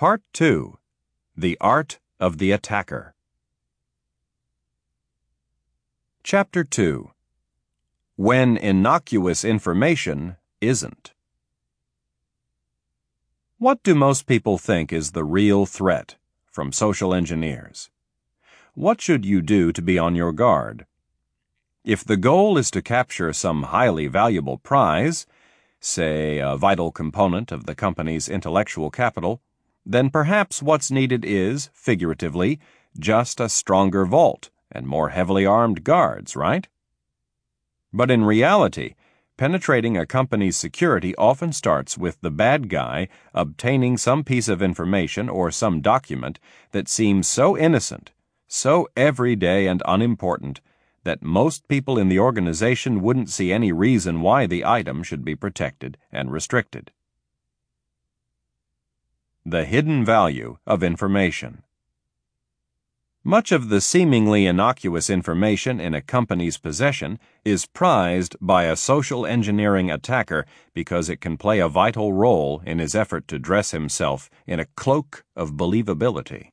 Part 2 The Art of the Attacker. Chapter 2 When Innocuous Information Isn't. What do most people think is the real threat from social engineers? What should you do to be on your guard? If the goal is to capture some highly valuable prize, say a vital component of the company's intellectual capital, then perhaps what's needed is, figuratively, just a stronger vault and more heavily armed guards, right? But in reality, penetrating a company's security often starts with the bad guy obtaining some piece of information or some document that seems so innocent, so everyday and unimportant that most people in the organization wouldn't see any reason why the item should be protected and restricted. The Hidden Value of Information Much of the seemingly innocuous information in a company's possession is prized by a social engineering attacker because it can play a vital role in his effort to dress himself in a cloak of believability.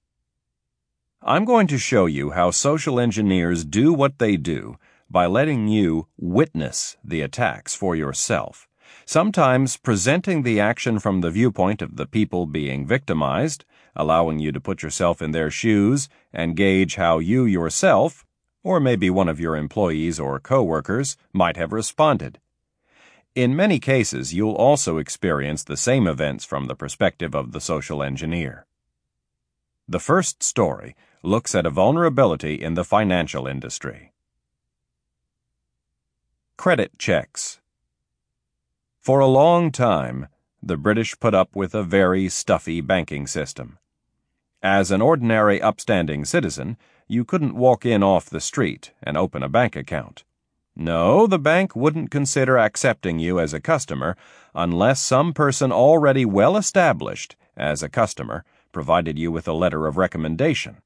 I'm going to show you how social engineers do what they do by letting you witness the attacks for yourself, sometimes presenting the action from the viewpoint of the people being victimized, allowing you to put yourself in their shoes and gauge how you yourself, or maybe one of your employees or coworkers, might have responded. In many cases, you'll also experience the same events from the perspective of the social engineer. The first story looks at a vulnerability in the financial industry. CreditChex. For a long time, the British put up with a very stuffy banking system. As an ordinary upstanding citizen, you couldn't walk in off the street and open a bank account. No, the bank wouldn't consider accepting you as a customer unless some person already well established as a customer provided you with a letter of recommendation.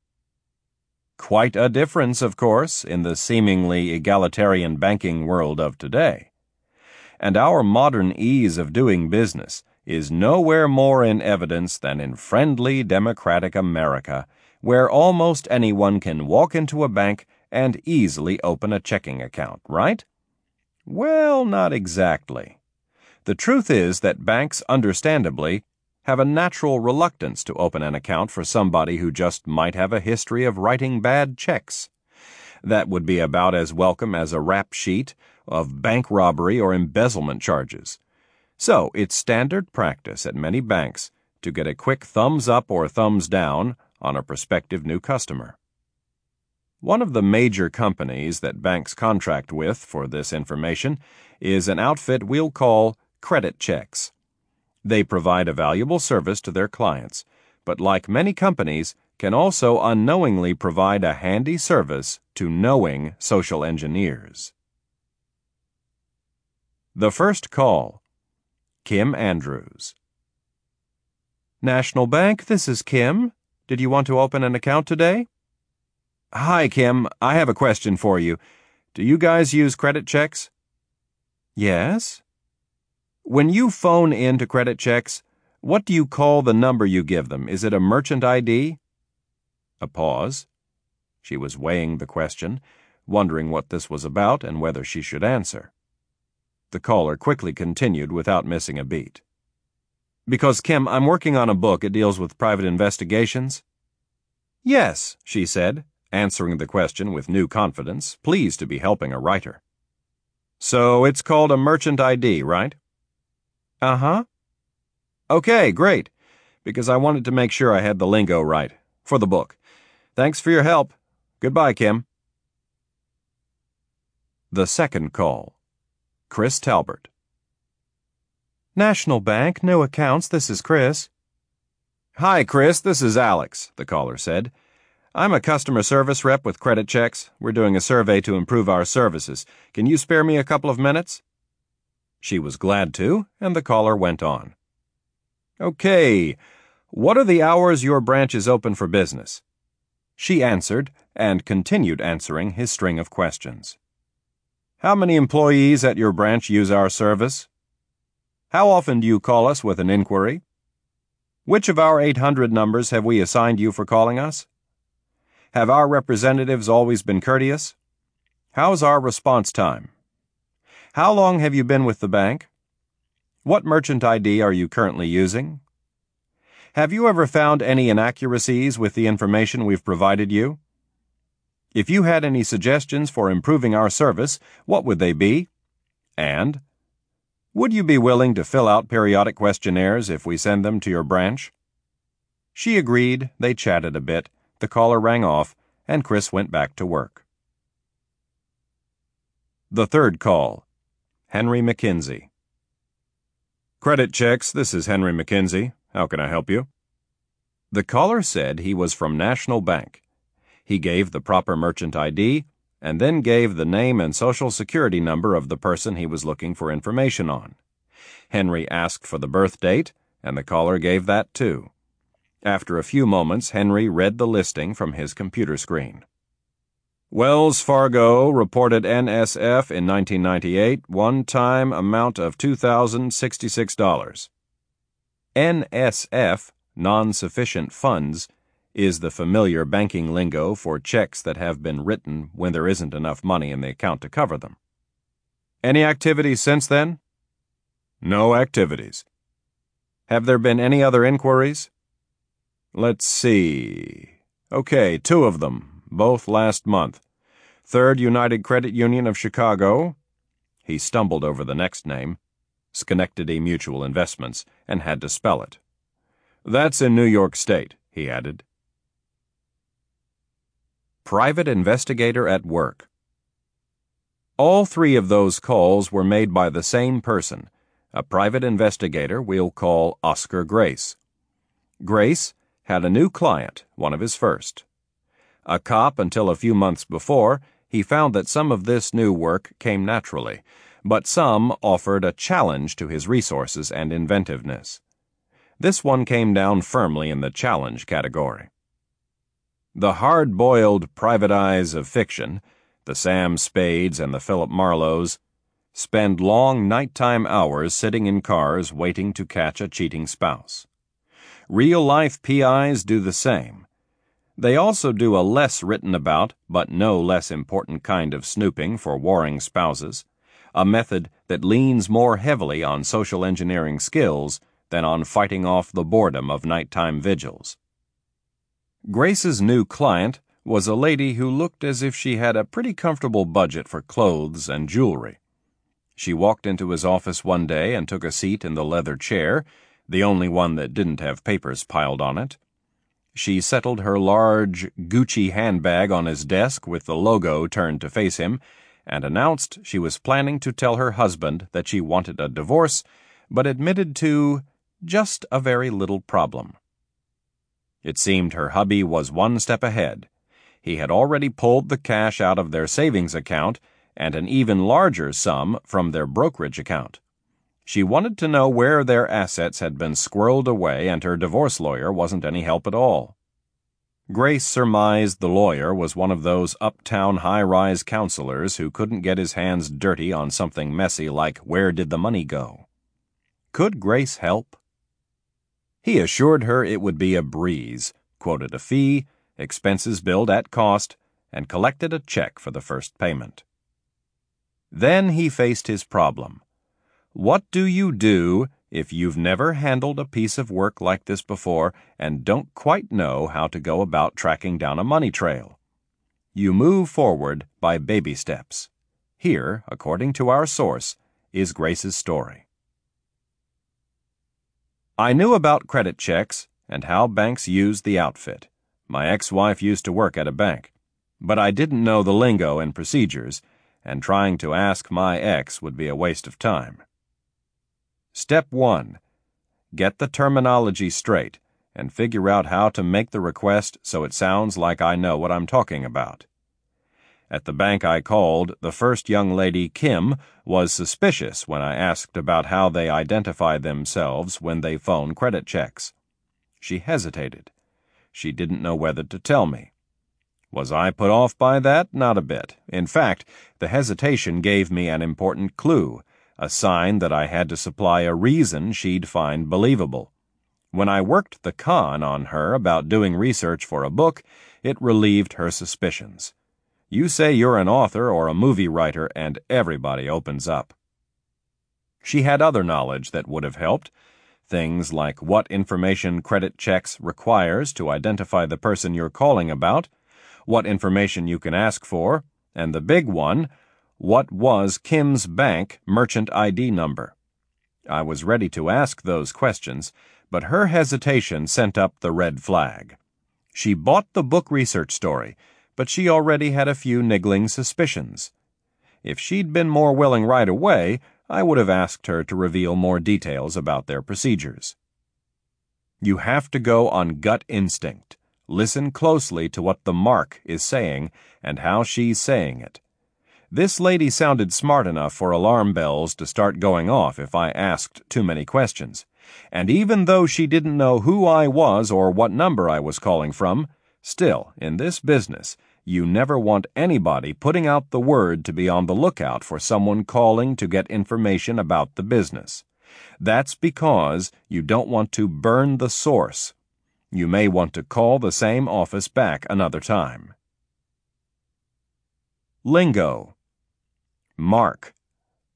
Quite a difference, of course, in the seemingly egalitarian banking world of today. And our modern ease of doing business is nowhere more in evidence than in friendly democratic America, where almost anyone can walk into a bank and easily open a checking account, right? Well, not exactly. The truth is that banks, understandably, have a natural reluctance to open an account for somebody who just might have a history of writing bad checks. That would be about as welcome as a rap sheet of bank robbery or embezzlement charges. So it's standard practice at many banks to get a quick thumbs up or thumbs down on a prospective new customer. One of the major companies that banks contract with for this information is an outfit we'll call CreditChex. They provide a valuable service to their clients, but like many companies, can also unknowingly provide a handy service to knowing social engineers. The First Call Kim Andrews. National Bank, this is Kim. Did you want to open an account today? Hi, Kim. I have a question for you. Do you guys use CreditChex? Yes. When you phone in to CreditChex, what do you call the number you give them? Is it a merchant ID? A pause. She was weighing the question, wondering what this was about and whether she should answer. The caller quickly continued without missing a beat. Because, Kim, I'm working on a book. It deals with private investigations. Yes, she said, answering the question with new confidence, pleased to be helping a writer. So it's called a merchant ID, right? Uh huh. Okay, great. Because I wanted to make sure I had the lingo right for the book. Thanks for your help. Goodbye, Kim. The second call. Chris Talbert. National Bank, no accounts. This is Chris. Hi, Chris. This is Alex, the caller said. I'm a customer service rep with CreditChex. We're doing a survey to improve our services. Can you spare me a couple of minutes? She was glad to, and the caller went on. Okay, what are the hours your branch is open for business? She answered, and continued answering his string of questions. How many employees at your branch use our service? How often do you call us with an inquiry? Which of our 800 numbers have we assigned you for calling us? Have our representatives always been courteous? How's our response time? How long have you been with the bank? What merchant ID are you currently using? Have you ever found any inaccuracies with the information we've provided you? If you had any suggestions for improving our service, what would they be? And would you be willing to fill out periodic questionnaires if we send them to your branch? She agreed, they chatted a bit, the caller rang off, and Chris went back to work. The third call Henry McKinsey. CreditChex, this is Henry McKinsey. How can I help you? The caller said he was from National Bank. He gave the proper merchant ID and then gave the name and social security number of the person he was looking for information on. Henry asked for the birth date, and the caller gave that too. After a few moments, Henry read the listing from his computer screen. Wells Fargo reported NSF in 1998, one time amount of $2,066. NSF, non sufficient funds, is the familiar banking lingo for checks that have been written when there isn't enough money in the account to cover them. Any activities since then? No activities. Have there been any other inquiries? Let's see. Okay, two of them, both last month. Third United Credit Union of Chicago. He stumbled over the next name. Schenectady Mutual Investments, and had to spell it. That's in New York State, he added. Private Investigator at Work. All three of those calls were made by the same person, a private investigator we'll call Oscar Grace. Grace had a new client, one of his first. A cop until a few months before, he found that some of this new work came naturally but some offered a challenge to his resources and inventiveness. This one came down firmly in the challenge category. The hard boiled private eyes of fiction, the Sam Spades and the Philip Marlowes, spend long nighttime hours sitting in cars waiting to catch a cheating spouse. Real life PIs do the same. They also do a less written about, but no less important kind of snooping for warring spouses a method that leans more heavily on social engineering skills than on fighting off the boredom of nighttime vigils. Grace's new client was a lady who looked as if she had a pretty comfortable budget for clothes and jewelry. She walked into his office one day and took a seat in the leather chair, the only one that didn't have papers piled on it. She settled her large Gucci handbag on his desk with the logo turned to face him and announced she was planning to tell her husband that she wanted a divorce, but admitted to just a very little problem. It seemed her hubby was one step ahead. He had already pulled the cash out of their savings account and an even larger sum from their brokerage account. She wanted to know where their assets had been squirreled away, and her divorce lawyer wasn't any help at all. Grace surmised the lawyer was one of those uptown high rise counselors who couldn't get his hands dirty on something messy like where did the money go. Could Grace help? He assured her it would be a breeze, quoted a fee, expenses billed at cost, and collected a check for the first payment. Then he faced his problem. What do you do if you've never handled a piece of work like this before and don't quite know how to go about tracking down a money trail. You move forward by baby steps. Here, according to our source, is Grace's story. I knew about CreditChex and how banks use the outfit. My ex wife used to work at a bank. But I didn't know the lingo and procedures, and trying to ask my ex would be a waste of time. Step 1 Get the terminology straight and figure out how to make the request so it sounds like I know what I'm talking about. At the bank I called, the first young lady, Kim, was suspicious when I asked about how they identify themselves when they phone CreditChex. She hesitated. She didn't know whether to tell me. Was I put off by that? Not a bit. In fact, the hesitation gave me an important clue a sign that I had to supply a reason she'd find believable. When I worked the con on her about doing research for a book, it relieved her suspicions. You say you're an author or a movie writer, and everybody opens up. She had other knowledge that would have helped. Things like what information CreditChex requires to identify the person you're calling about, what information you can ask for, and the big one, what was Kim's bank merchant ID number? I was ready to ask those questions, but her hesitation sent up the red flag. She bought the book research story, but she already had a few niggling suspicions. If she'd been more willing right away, I would have asked her to reveal more details about their procedures. You have to go on gut instinct. Listen closely to what the mark is saying and how she's saying it. This lady sounded smart enough for alarm bells to start going off if I asked too many questions. And even though she didn't know who I was or what number I was calling from, still, in this business, you never want anybody putting out the word to be on the lookout for someone calling to get information about the business. That's because you don't want to burn the source. You may want to call the same office back another time. Lingo Mark,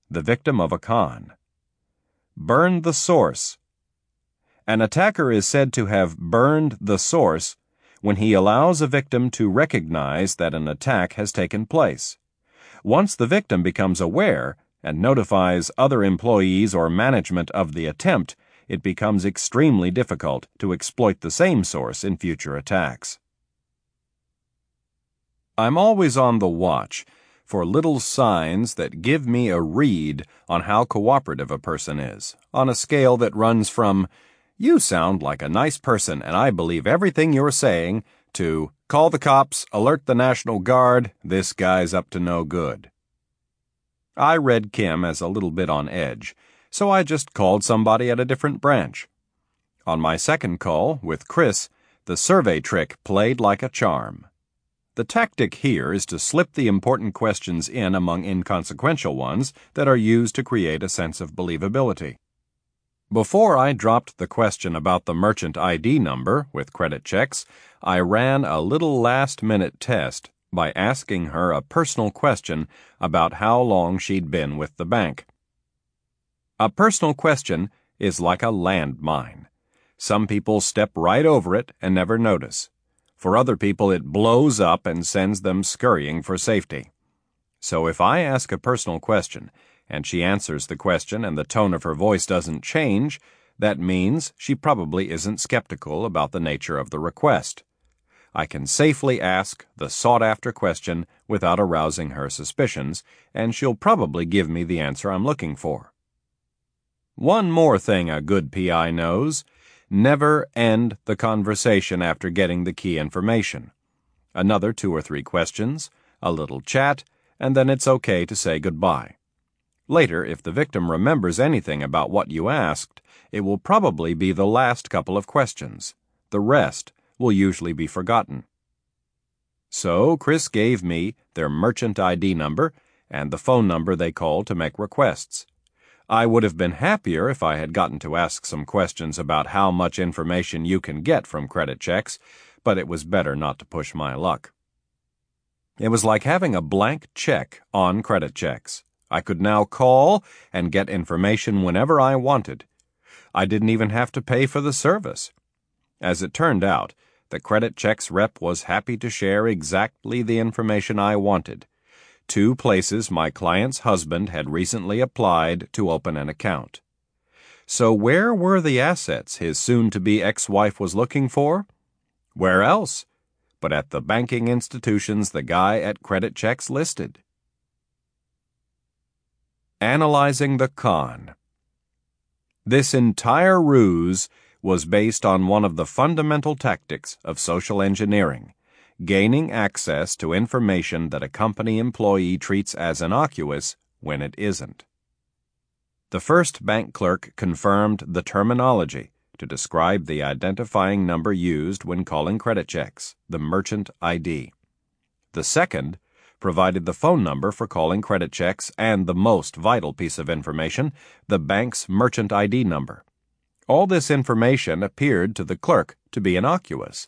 the victim of a con. Burn the source. An attacker is said to have burned the source when he allows a victim to recognize that an attack has taken place. Once the victim becomes aware and notifies other employees or management of the attempt, it becomes extremely difficult to exploit the same source in future attacks. I'm always on the watch for little signs that give me a read on how cooperative a person is, on a scale that runs from, you sound like a nice person and I believe everything you're saying, to, call the cops, alert the National Guard, this guy's up to no good. I read Kim as a little bit on edge, so I just called somebody at a different branch. On my second call, with Chris, the survey trick played like a charm. The tactic here is to slip the important questions in among inconsequential ones that are used to create a sense of believability. Before I dropped the question about the merchant ID number with credit checks, I ran a little last minute test by asking her a personal question about how long she'd been with the bank. A personal question is like a landmine. Some people step right over it and never notice. For other people, it blows up and sends them scurrying for safety. So if I ask a personal question, and she answers the question and the tone of her voice doesn't change, that means she probably isn't skeptical about the nature of the request. I can safely ask the sought after question without arousing her suspicions, and she'll probably give me the answer I'm looking for. One more thing a good PI knows Never end the conversation after getting the key information. Another two or three questions, a little chat, and then it's okay to say goodbye. Later, if the victim remembers anything about what you asked, it will probably be the last couple of questions. The rest will usually be forgotten. So, Chris gave me their merchant ID number and the phone number they call to make requests. I would have been happier if I had gotten to ask some questions about how much information you can get from CreditChex, but it was better not to push my luck. It was like having a blank check on CreditChex. I could now call and get information whenever I wanted. I didn't even have to pay for the service. As it turned out, the CreditChex rep was happy to share exactly the information I wanted two places my client's husband had recently applied to open an account. So, where were the assets his soon to be ex wife was looking for? Where else? But at the banking institutions the guy at CreditChex listed. Analyzing the Con. This entire ruse was based on one of the fundamental tactics of social engineering gaining access to information that a company employee treats as innocuous when it isn't. The first bank clerk confirmed the terminology to describe the identifying number used when calling CreditChex, the merchant ID. The second provided the phone number for calling CreditChex and the most vital piece of information, the bank's merchant ID number. All this information appeared to the clerk to be innocuous.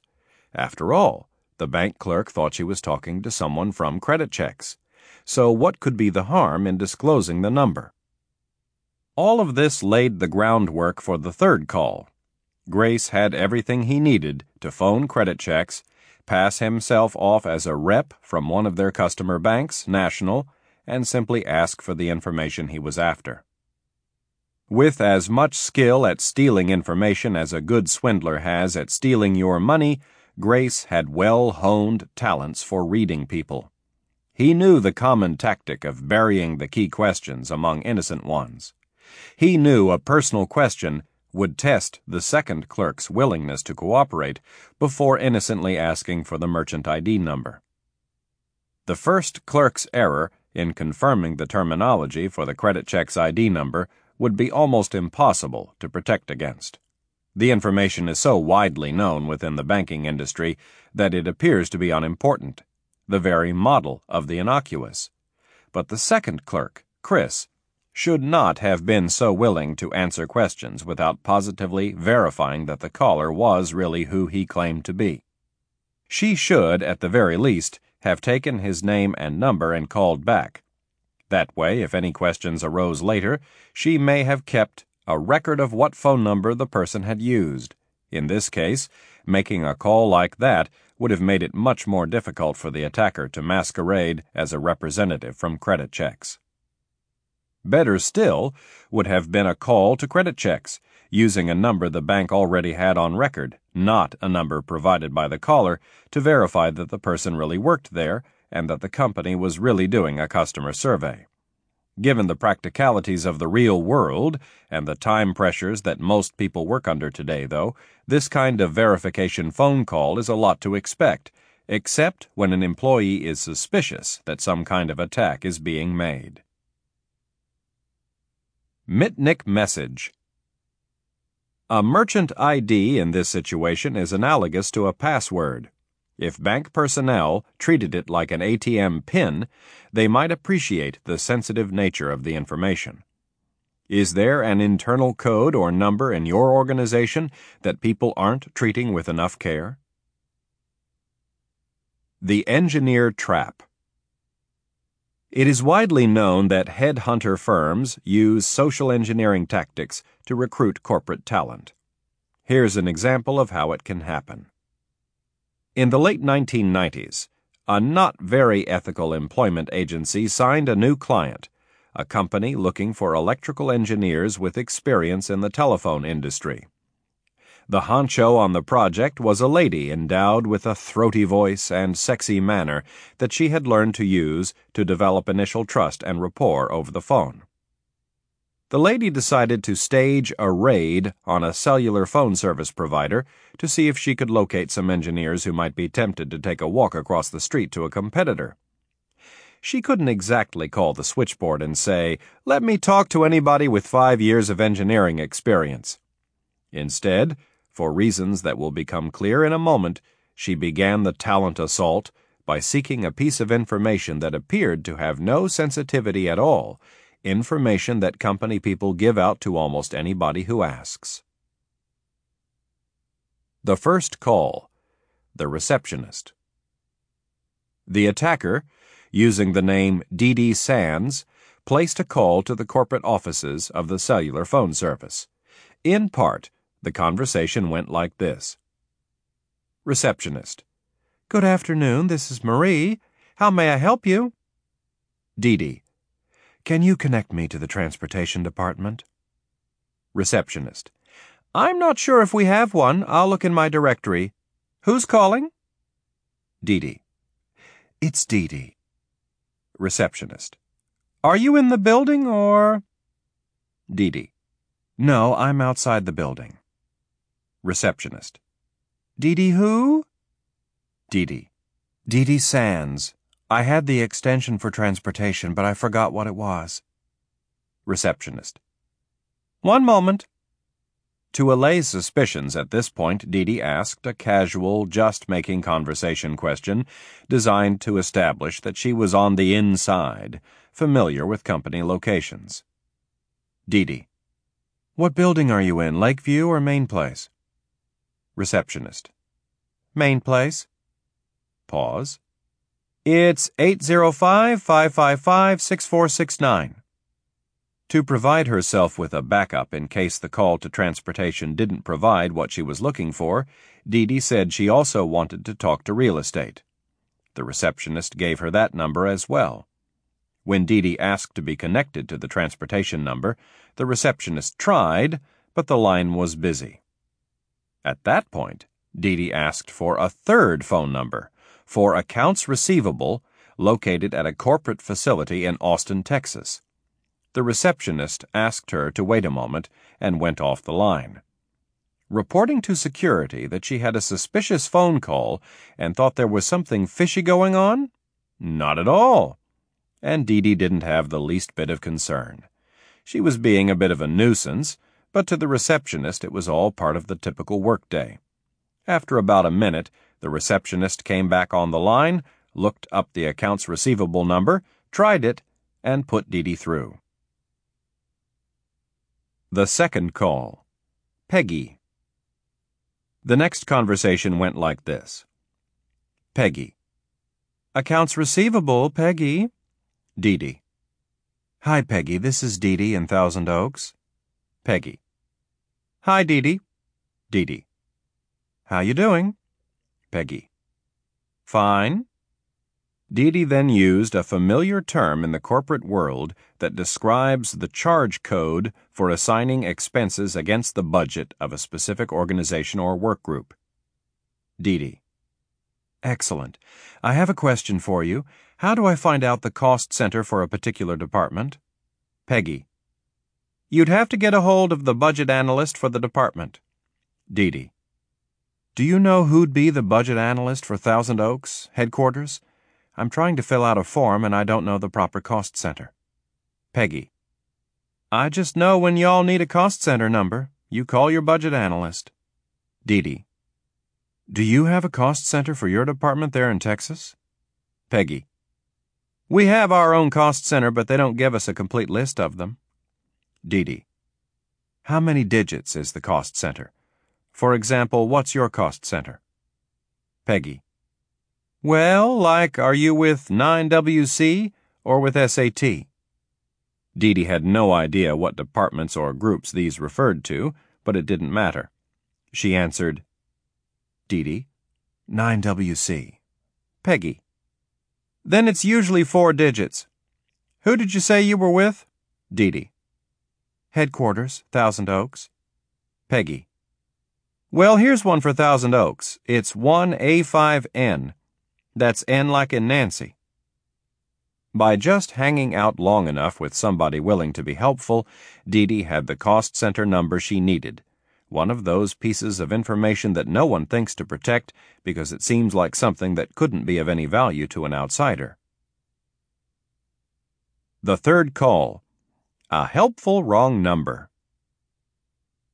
After all, the bank clerk thought she was talking to someone from CreditChex. So what could be the harm in disclosing the number? All of this laid the groundwork for the third call. Grace had everything he needed to phone CreditChex, pass himself off as a rep from one of their customer banks, National, and simply ask for the information he was after. With as much skill at stealing information as a good swindler has at stealing your money, Grace had well honed talents for reading people. He knew the common tactic of burying the key questions among innocent ones. He knew a personal question would test the second clerk's willingness to cooperate before innocently asking for the merchant ID number. The first clerk's error in confirming the terminology for the CreditChex ID number would be almost impossible to protect against. The information is so widely known within the banking industry that it appears to be unimportant, the very model of the innocuous. But the second clerk, Chris, should not have been so willing to answer questions without positively verifying that the caller was really who he claimed to be. She should, at the very least, have taken his name and number and called back. That way, if any questions arose later, she may have kept a record of what phone number the person had used. In this case, making a call like that would have made it much more difficult for the attacker to masquerade as a representative from CreditChex. Better still would have been a call to CreditChex, using a number the bank already had on record, not a number provided by the caller, to verify that the person really worked there and that the company was really doing a customer survey. Given the practicalities of the real world and the time pressures that most people work under today, though, this kind of verification phone call is a lot to expect, except when an employee is suspicious that some kind of attack is being made. Mitnick Message A merchant ID in this situation is analogous to a password. If bank personnel treated it like an ATM pin, they might appreciate the sensitive nature of the information. Is there an internal code or number in your organization that people aren't treating with enough care? The Engineer Trap It is widely known that headhunter firms use social engineering tactics to recruit corporate talent. Here's an example of how it can happen. In the late 1990s, a not very ethical employment agency signed a new client, a company looking for electrical engineers with experience in the telephone industry. The honcho on the project was a lady endowed with a throaty voice and sexy manner that she had learned to use to develop initial trust and rapport over the phone the lady decided to stage a raid on a cellular phone service provider to see if she could locate some engineers who might be tempted to take a walk across the street to a competitor. She couldn't exactly call the switchboard and say, Let me talk to anybody with five years of engineering experience. Instead, for reasons that will become clear in a moment, she began the talent assault by seeking a piece of information that appeared to have no sensitivity at all information that company people give out to almost anybody who asks. The first call The receptionist. The attacker, using the name Dee Sands, placed a call to the corporate offices of the cellular phone service. In part, the conversation went like this Receptionist. Good afternoon, this is Marie. How may I help you? Dee Dee. Can you connect me to the transportation department? Receptionist. I'm not sure if we have one. I'll look in my directory. Who's calling? Dee Dee. It's Dee Dee. Receptionist. Are you in the building or? Dee Dee. No, I'm outside the building. Receptionist. Dee who? Dee Dee Sands. I had the extension for transportation, but I forgot what it was. Receptionist. One moment. To allay suspicions at this point, Dee asked a casual, just making conversation question designed to establish that she was on the inside, familiar with company locations. Dee. What building are you in, Lakeview or Main Place? Receptionist. Main Place. Pause. It's 805 555 6469. To provide herself with a backup in case the call to transportation didn't provide what she was looking for, Dee Dee said she also wanted to talk to real estate. The receptionist gave her that number as well. When Dee Dee asked to be connected to the transportation number, the receptionist tried, but the line was busy. At that point, Dee asked for a third phone number for accounts receivable located at a corporate facility in Austin, Texas. The receptionist asked her to wait a moment and went off the line. Reporting to security that she had a suspicious phone call and thought there was something fishy going on? Not at all. And Dee Dee didn't have the least bit of concern. She was being a bit of a nuisance, but to the receptionist it was all part of the typical workday. After about a minute, the receptionist came back on the line, looked up the accounts receivable number, tried it, and put Dee Dee through. The second call. Peggy. The next conversation went like this Peggy. Accounts receivable, Peggy. Dee Dee. Hi, Peggy. This is Dee Dee in Thousand Oaks. Peggy. Hi, Dee Dee. Dee Dee. How you doing? Peggy. Fine. Dee Dee then used a familiar term in the corporate world that describes the charge code for assigning expenses against the budget of a specific organization or work group. Dee Dee. Excellent. I have a question for you. How do I find out the cost center for a particular department? Peggy. You'd have to get a hold of the budget analyst for the department. Dee Dee. Do you know who'd be the budget analyst for Thousand Oaks, headquarters? I'm trying to fill out a form and I don't know the proper cost center. Peggy. I just know when y'all need a cost center number, you call your budget analyst. Dee Dee. Do you have a cost center for your department there in Texas? Peggy. We have our own cost center, but they don't give us a complete list of them. Dee. How many digits is the cost center? For example, what's your cost center? Peggy. Well, like, are you with 9WC or with SAT? Dee had no idea what departments or groups these referred to, but it didn't matter. She answered, Dee Dee, 9WC. Peggy. Then it's usually four digits. Who did you say you were with? Dee. Headquarters, Thousand Oaks. Peggy. Well, here's one for Thousand Oaks. It's 1A5N. That's N like in Nancy. By just hanging out long enough with somebody willing to be helpful, Dee Dee had the cost center number she needed. One of those pieces of information that no one thinks to protect because it seems like something that couldn't be of any value to an outsider. The third call. A helpful wrong number.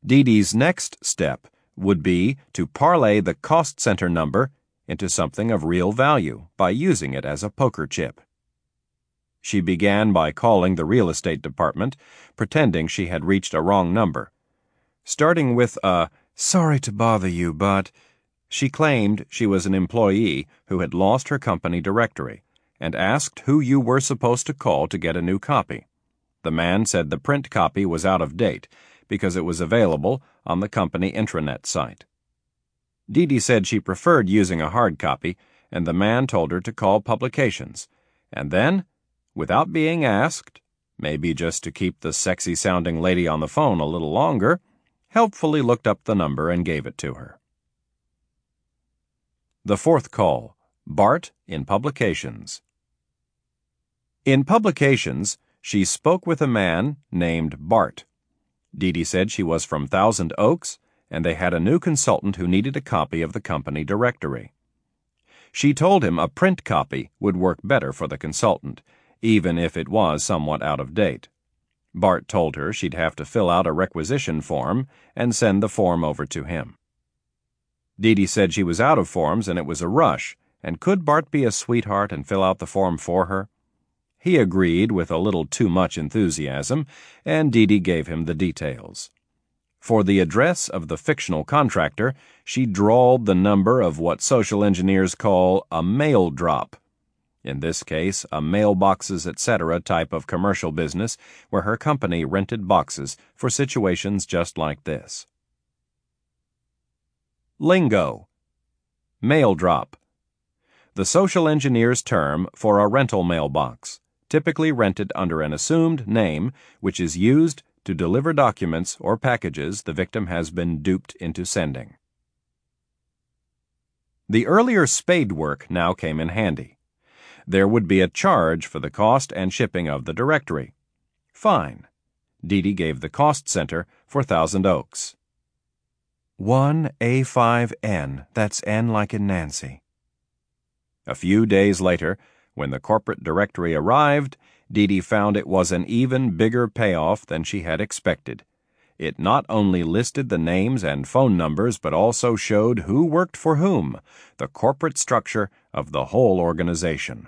Dee Dee's next step would be to parlay the cost center number into something of real value by using it as a poker chip. She began by calling the real estate department, pretending she had reached a wrong number. Starting with a, sorry to bother you, but, she claimed she was an employee who had lost her company directory and asked who you were supposed to call to get a new copy. The man said the print copy was out of date because it was available on the company intranet site. Dee Dee said she preferred using a hard copy, and the man told her to call publications, and then, without being asked, maybe just to keep the sexy sounding lady on the phone a little longer, helpfully looked up the number and gave it to her. The fourth call Bart in Publications. In Publications, she spoke with a man named Bart. Dee Dee said she was from Thousand Oaks and they had a new consultant who needed a copy of the company directory. She told him a print copy would work better for the consultant, even if it was somewhat out of date. Bart told her she'd have to fill out a requisition form and send the form over to him. Dee Dee said she was out of forms and it was a rush, and could Bart be a sweetheart and fill out the form for her? He agreed with a little too much enthusiasm, and Dee gave him the details. For the address of the fictional contractor, she drawled the number of what social engineers call a mail drop. In this case, a mailboxes, etc. type of commercial business where her company rented boxes for situations just like this. Lingo Mail drop. The social engineer's term for a rental mailbox, typically rented under an assumed name, which is used to deliver documents or packages the victim has been duped into sending. The earlier spade work now came in handy. There would be a charge for the cost and shipping of the directory. Fine. Dee gave the cost center for Thousand Oaks. 1A5N, that's N like in Nancy. A few days later, when the corporate directory arrived, Dee Dee found it was an even bigger payoff than she had expected. It not only listed the names and phone numbers, but also showed who worked for whom, the corporate structure of the whole organization.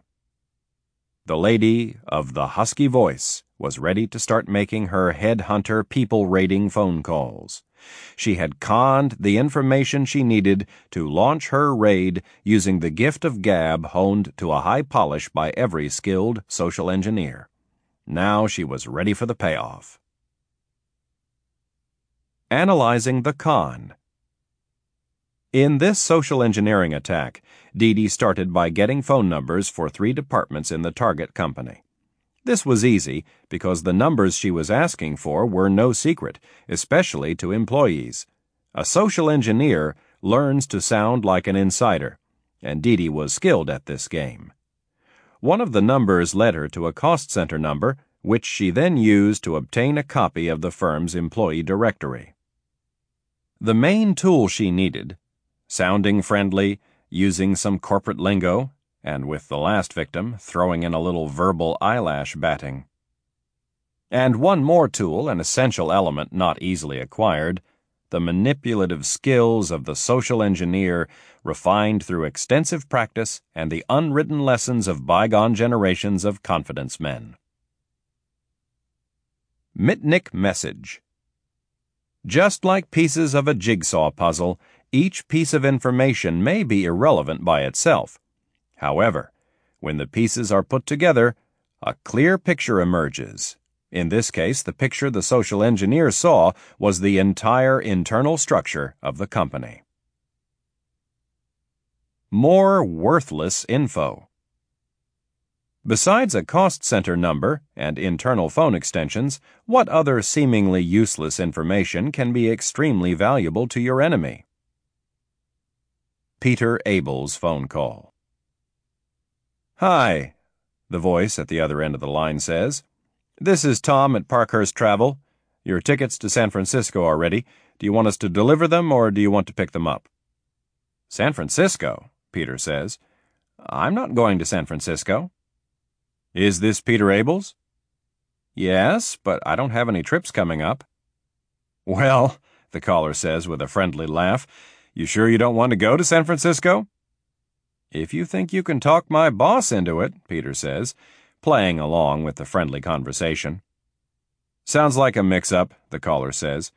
The lady of the husky voice was ready to start making her headhunter people rating phone calls. She had conned the information she needed to launch her raid using the gift of gab honed to a high polish by every skilled social engineer. Now she was ready for the payoff. Analyzing the con. In this social engineering attack, Dee Dee started by getting phone numbers for three departments in the target company. This was easy because the numbers she was asking for were no secret, especially to employees. A social engineer learns to sound like an insider, and Dee was skilled at this game. One of the numbers led her to a cost center number, which she then used to obtain a copy of the firm's employee directory. The main tool she needed, sounding friendly, using some corporate lingo, and with the last victim, throwing in a little verbal eyelash batting. And one more tool, an essential element not easily acquired the manipulative skills of the social engineer, refined through extensive practice and the unwritten lessons of bygone generations of confidence men. Mitnick Message Just like pieces of a jigsaw puzzle, each piece of information may be irrelevant by itself However, when the pieces are put together, a clear picture emerges. In this case, the picture the social engineer saw was the entire internal structure of the company. More worthless info. Besides a cost center number and internal phone extensions, what other seemingly useless information can be extremely valuable to your enemy? Peter Abel's phone call. Hi, the voice at the other end of the line says. This is Tom at Parkhurst Travel. Your tickets to San Francisco are ready. Do you want us to deliver them or do you want to pick them up? San Francisco, Peter says. I'm not going to San Francisco. Is this Peter Abels? Yes, but I don't have any trips coming up. Well, the caller says with a friendly laugh, you sure you don't want to go to San Francisco? If you think you can talk my boss into it, Peter says, playing along with the friendly conversation. Sounds like a mix up, the caller says.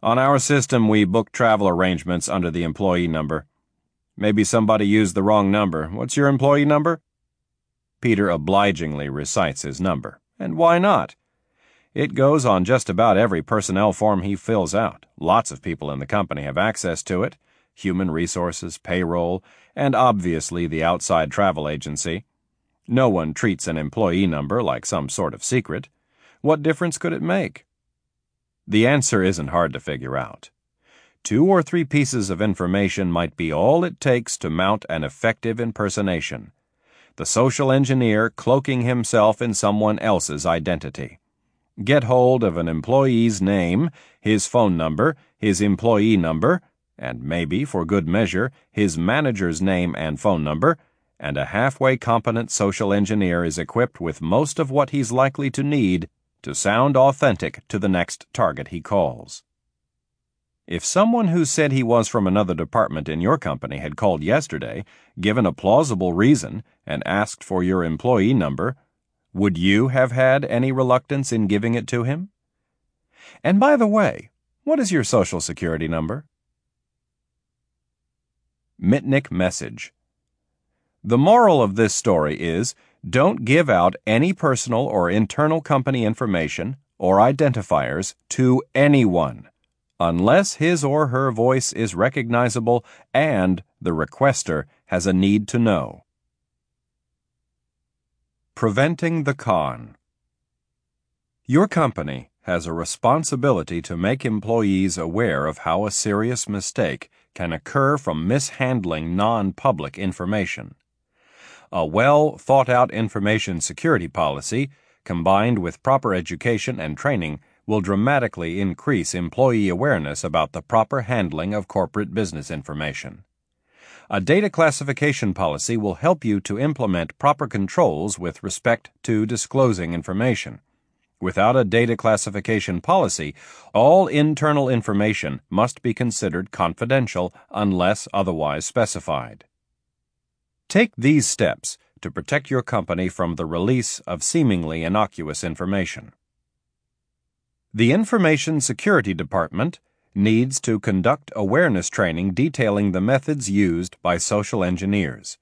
On our system, we book travel arrangements under the employee number. Maybe somebody used the wrong number. What's your employee number? Peter obligingly recites his number. And why not? It goes on just about every personnel form he fills out. Lots of people in the company have access to it human resources, payroll, and obviously the outside travel agency. No one treats an employee number like some sort of secret. What difference could it make? The answer isn't hard to figure out. Two or three pieces of information might be all it takes to mount an effective impersonation. The social engineer cloaking himself in someone else's identity. Get hold of an employee's name, his phone number, his employee number, and maybe, for good measure, his manager's name and phone number, and a halfway competent social engineer is equipped with most of what he's likely to need to sound authentic to the next target he calls. If someone who said he was from another department in your company had called yesterday, given a plausible reason, and asked for your employee number, would you have had any reluctance in giving it to him? And by the way, What is your social security number? Mitnick Message The moral of this story is don't give out any personal or internal company information or identifiers to anyone unless his or her voice is recognizable and the requester has a need to know. Preventing the Con Your company has a responsibility to make employees aware of how a serious mistake can occur from mishandling non public information. A well thought out information security policy, combined with proper education and training, will dramatically increase employee awareness about the proper handling of corporate business information. A data classification policy will help you to implement proper controls with respect to disclosing information. Without a data classification policy, all internal information must be considered confidential unless otherwise specified. Take these steps to protect your company from the release of seemingly innocuous information. The Information Security Department needs to conduct awareness training detailing the methods used by social engineers.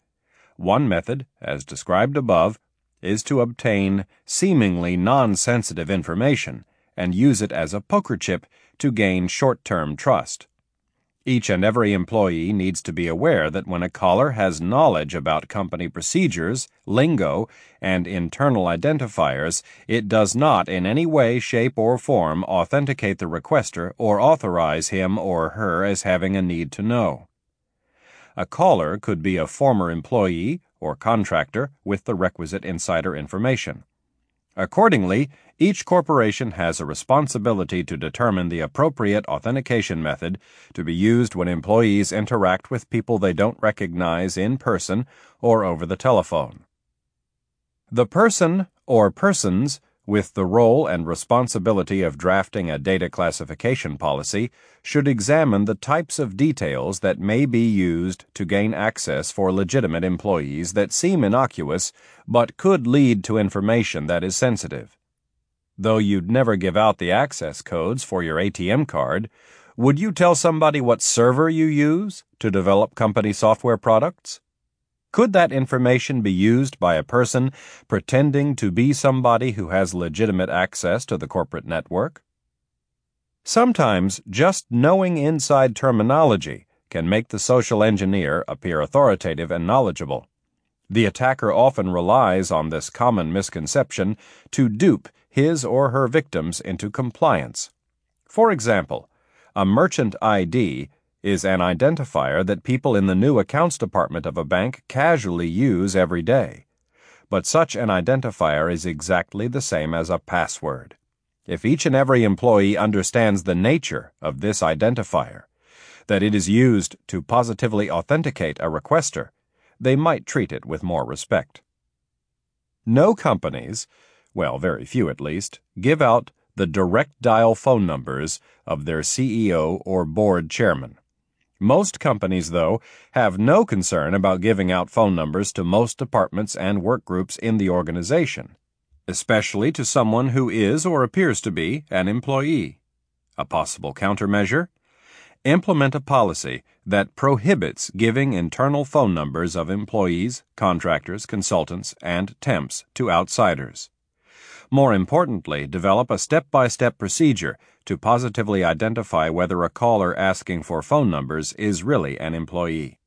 One method, as described above, is to obtain seemingly non sensitive information and use it as a poker chip to gain short term trust. Each and every employee needs to be aware that when a caller has knowledge about company procedures, lingo, and internal identifiers, it does not in any way, shape, or form authenticate the requester or authorize him or her as having a need to know. A caller could be a former employee or contractor with the requisite insider information. Accordingly, each corporation has a responsibility to determine the appropriate authentication method to be used when employees interact with people they don't recognize in person or over the telephone. The person or persons with the role and responsibility of drafting a data classification policy, should examine the types of details that may be used to gain access for legitimate employees that seem innocuous but could lead to information that is sensitive. Though you'd never give out the access codes for your ATM card, would you tell somebody what server you use to develop company software products? Could that information be used by a person pretending to be somebody who has legitimate access to the corporate network? Sometimes just knowing inside terminology can make the social engineer appear authoritative and knowledgeable. The attacker often relies on this common misconception to dupe his or her victims into compliance. For example, a merchant ID is an identifier that people in the new accounts department of a bank casually use every day. But such an identifier is exactly the same as a password. If each and every employee understands the nature of this identifier, that it is used to positively authenticate a requester, they might treat it with more respect. No companies, well, very few at least, give out the direct dial phone numbers of their CEO or board chairman. Most companies, though, have no concern about giving out phone numbers to most departments and work groups in the organization, especially to someone who is or appears to be an employee. A possible countermeasure? Implement a policy that prohibits giving internal phone numbers of employees, contractors, consultants, and temps to outsiders. More importantly, develop a step by step procedure to positively identify whether a caller asking for phone numbers is really an employee.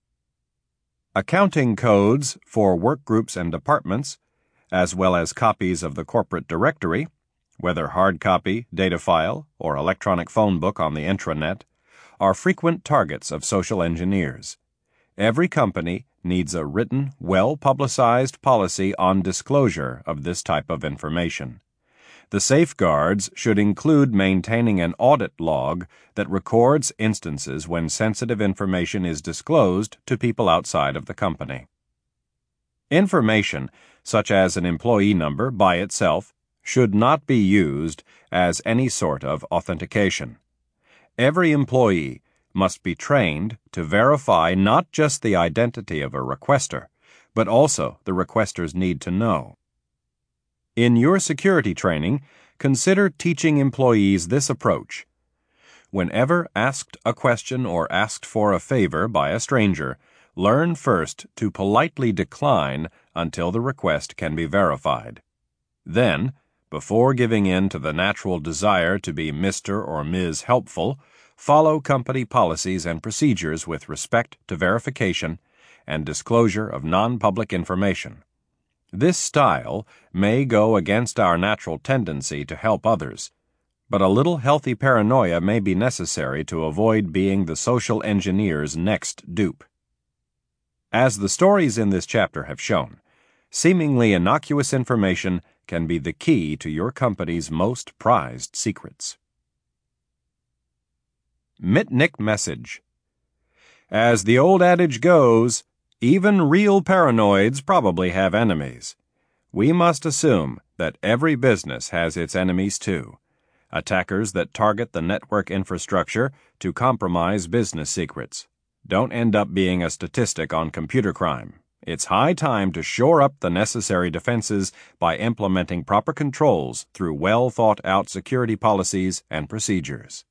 Accounting codes for work groups and departments, as well as copies of the corporate directory, whether hard copy, data file, or electronic phone book on the intranet, are frequent targets of social engineers. Every company needs a written, well publicized policy on disclosure of this type of information. The safeguards should include maintaining an audit log that records instances when sensitive information is disclosed to people outside of the company. Information, such as an employee number by itself, should not be used as any sort of authentication. Every employee must be trained to verify not just the identity of a requester, but also the requester's need to know. In your security training, consider teaching employees this approach. Whenever asked a question or asked for a favor by a stranger, learn first to politely decline until the request can be verified. Then, before giving in to the natural desire to be Mr. or Ms. Helpful, follow company policies and procedures with respect to verification and disclosure of non public information. This style may go against our natural tendency to help others, but a little healthy paranoia may be necessary to avoid being the social engineer's next dupe. As the stories in this chapter have shown, seemingly innocuous information can be the key to your company's most prized secrets. Mitnick Message As the old adage goes, even real paranoids probably have enemies. We must assume that every business has its enemies too. Attackers that target the network infrastructure to compromise business secrets. Don't end up being a statistic on computer crime. It's high time to shore up the necessary defenses by implementing proper controls through well thought out security policies and procedures.